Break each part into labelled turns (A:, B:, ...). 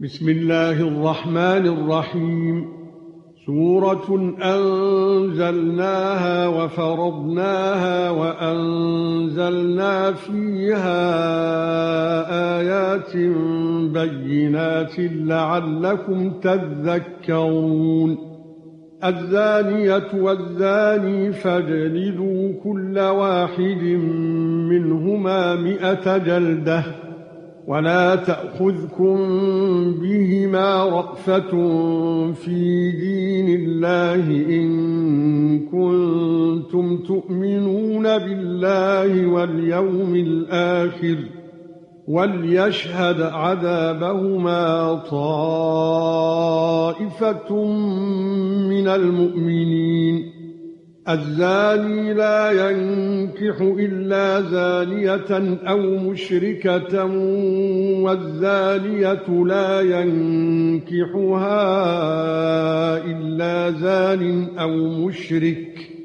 A: بسم الله الرحمن الرحيم. سورة أنزلناها وفرضناها وأنزلنا فيها آيات بينات لعلكم تذكرون. الزانية والزاني فاجلدوا كل واحد منهما مئة جلدة. ولا تأخذكم بهما رأفة في دين الله إن كنتم تؤمنون بالله واليوم الآخر وليشهد عذابهما طائفة من المؤمنين. الزاني لا ينكح إلا زانية أو مشركة والزانية لا ينكحها إلا زان أو مشرك.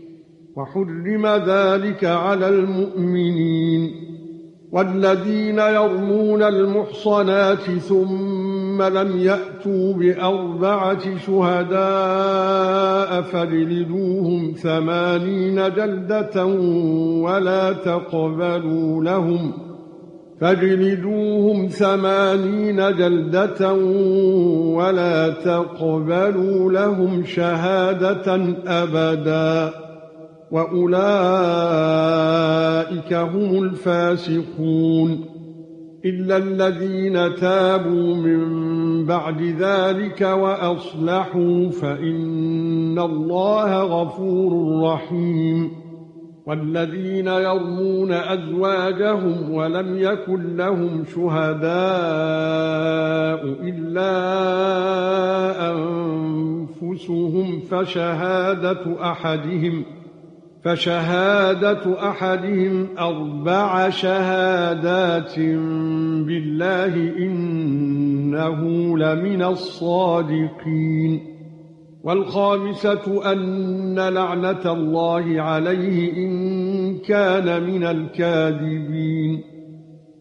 A: وحرم ذلك على المؤمنين والذين يرمون المحصنات ثم لم يأتوا بأربعة شهداء فاجلدوهم ثمانين جلدة ولا تقبلوا لهم فاجلدوهم ثمانين جلدة ولا تقبلوا لهم شهادة أبدا وأولئك هم الفاسقون إلا الذين تابوا من بعد ذلك وأصلحوا فإن الله غفور رحيم. والذين يرمون أزواجهم ولم يكن لهم شهداء إلا أنفسهم فشهادة أحدهم فشهادة أحدهم أربع شهادات بالله إنه لمن الصادقين. والخامسة أن لعنة الله عليه إن كان من الكاذبين.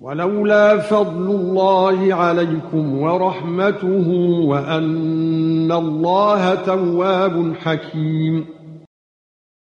A: ولولا فضل الله عليكم ورحمته وأن الله تواب حكيم